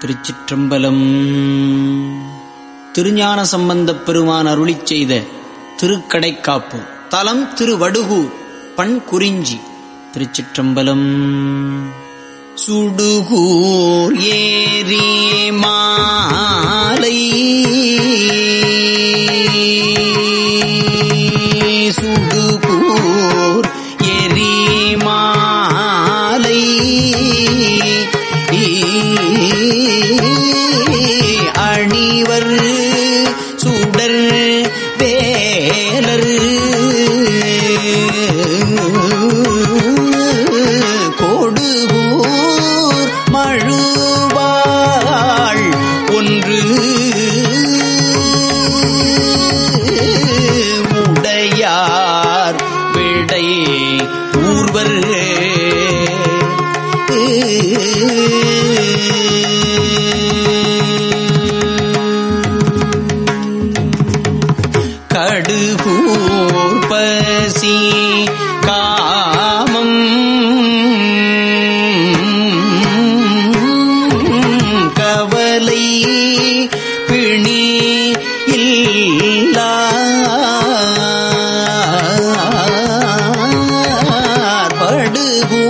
திருச்சிற்றம்பலம். திருஞான சம்பந்தப் பெருமான் அருளிச் செய்த திருக்கடைக்காப்பு. தலம் திருவடுகூர் பண் குறிஞ்சி திருச்சிற்றம்பலம். சுடுகூர் ஏரி கடுகூர் பசி காமம். கவலை பிணி இல்லா. படுகூர்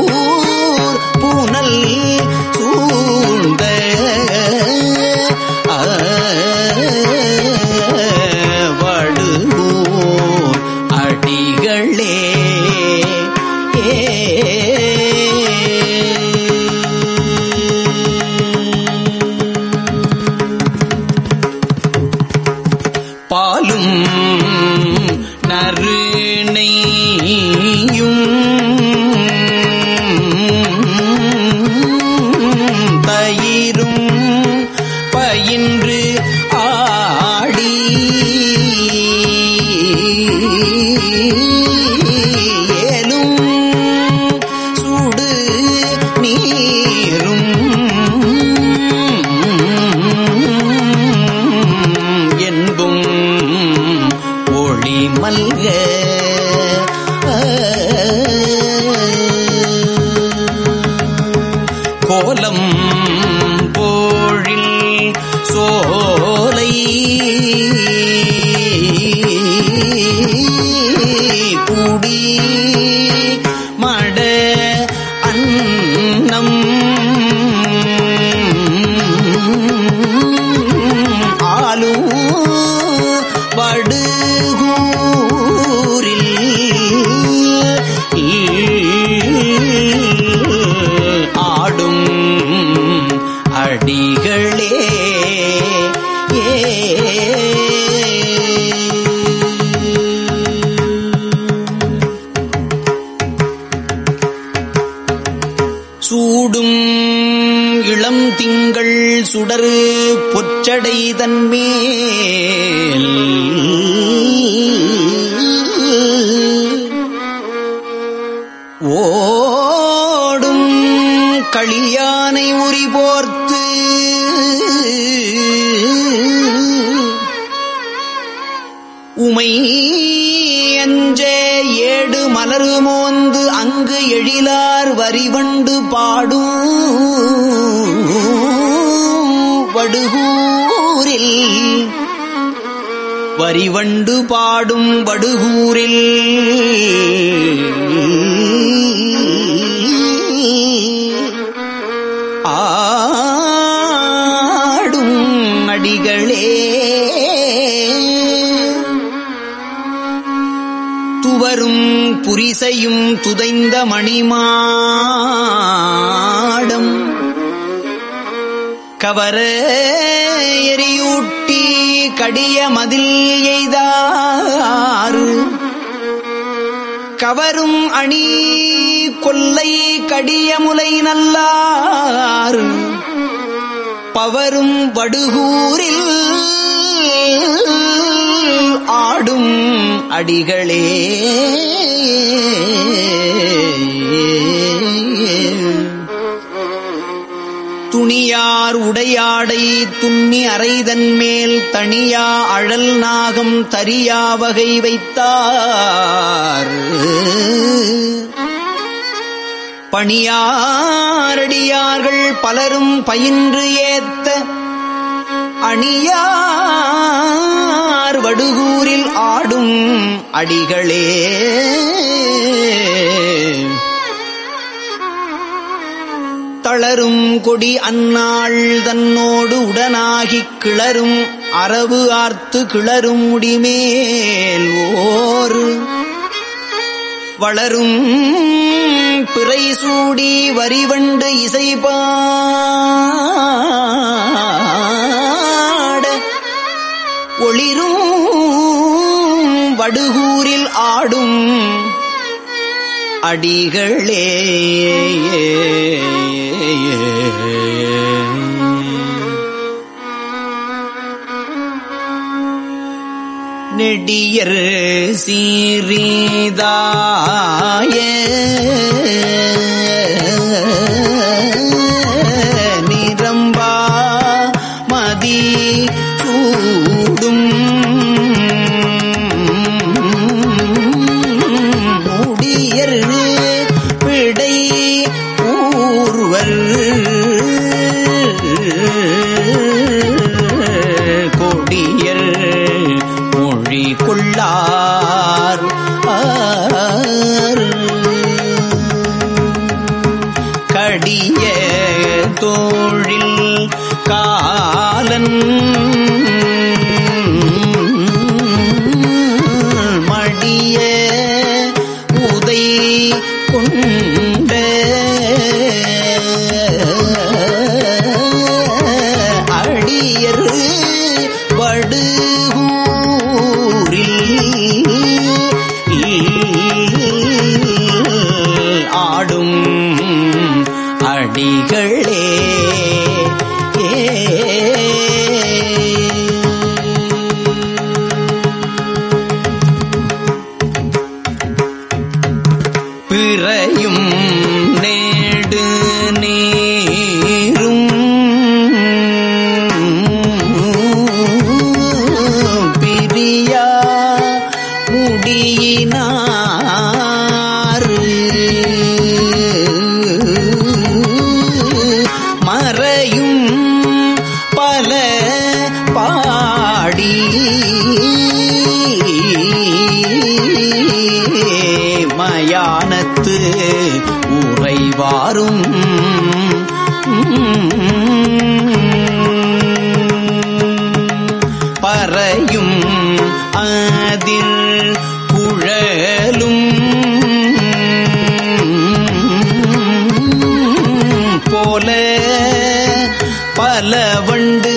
போழில் சோலை. குடி சூடும் இளம் திங்கள் சுடரு பொச்சடை தன்மேல். ஓடும் களியானை உரி போர்த்து உமை ஏடு மலரு மோந்து அங்கு எழிலார் வரிவண்டு பாடும் வடுகூரில் வரிவண்டு பாடும் வடுகூரில் ஆடும் அடிகளே புரிசையும் துதைந்த மணிமாடம். கவர எரியூட்டி கடிய மதில் எய்தாறு. கவரும் அணி கொல்லை கடிய முலை நல்லாறு. பவரும் வடுகூரில் ஆடும் அடிகளே. உடையாடை துண்ணி அறைதன் மேல் தனியா அழல் நாகம் தரியா வகை வைத்தார். பணியாரடியார்கள் பலரும் பயின்று ஏத்த அணியார் வடுகூரில் ஆடும் அடிகளே. வளரும் கொடி அந்நாள் தன்னோடு உடனாகிக் கிளரும். அரவு ஆர்த்து கிளரும் முடிமேல் ஓர். வளரும் பிறை சூடி வரிவண்டு இசைபாட. ஒளிரும் வடுகூரில் ஆடும் அடிகளே. நெடியர் சீரீதாய. அடிய தோழில் காலன் பிறையும் நேடு நீரும். பிரியா முடியினாறு. மறையும் பல பாடி உறைவாரும். பறையும் அதில் குழலும். போல பல வண்டு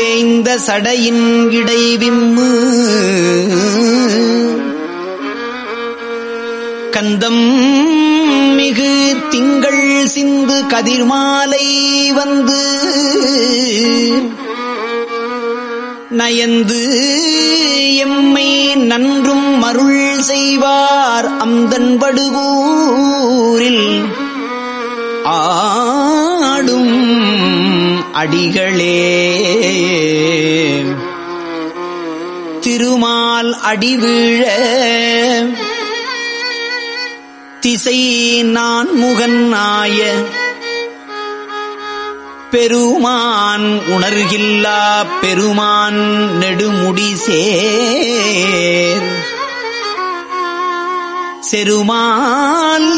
வேய்ந்த சடையின் இடைவிம்மு கந்தம் மிகு திங்கள் சிந்து கதிர்மாலை வந்து. நயந்து எம்மை நன்றும் மருள் செய்வார் அந்தன் ஆ அடிகளே. திருமால் அடிவிழ திசை நான் முகன் ஆய. பெருமான் உணர்கில்லா பெருமான் நெடுமுடி சேர். செருமால்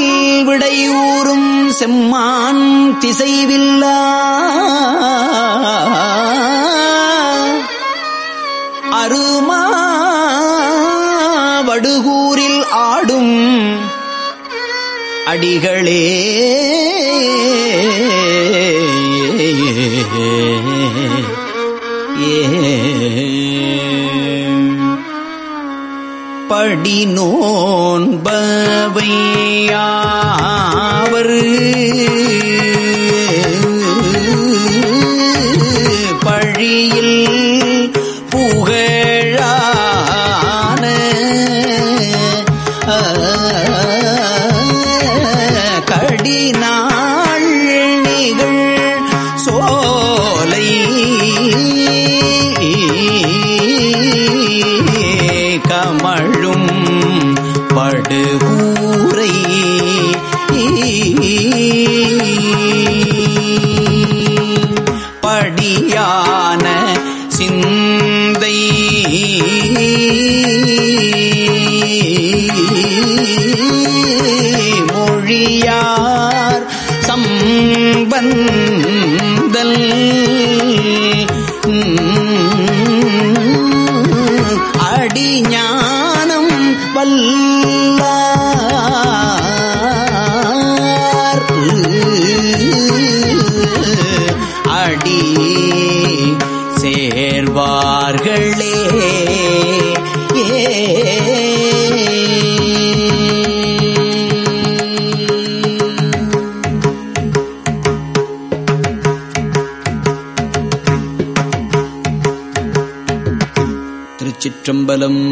விடையூறும் செம்மான் திசைவில்லா. அருமா வடுகூரில் ஆடும் அடிகளே அடி நோன்பவையாவர் பழியில் சார் சம்பந்தல். அடிஞானம் வல்லார். அடி சேர்வார்களே. ஏ திருச்சிற்றம்பலம்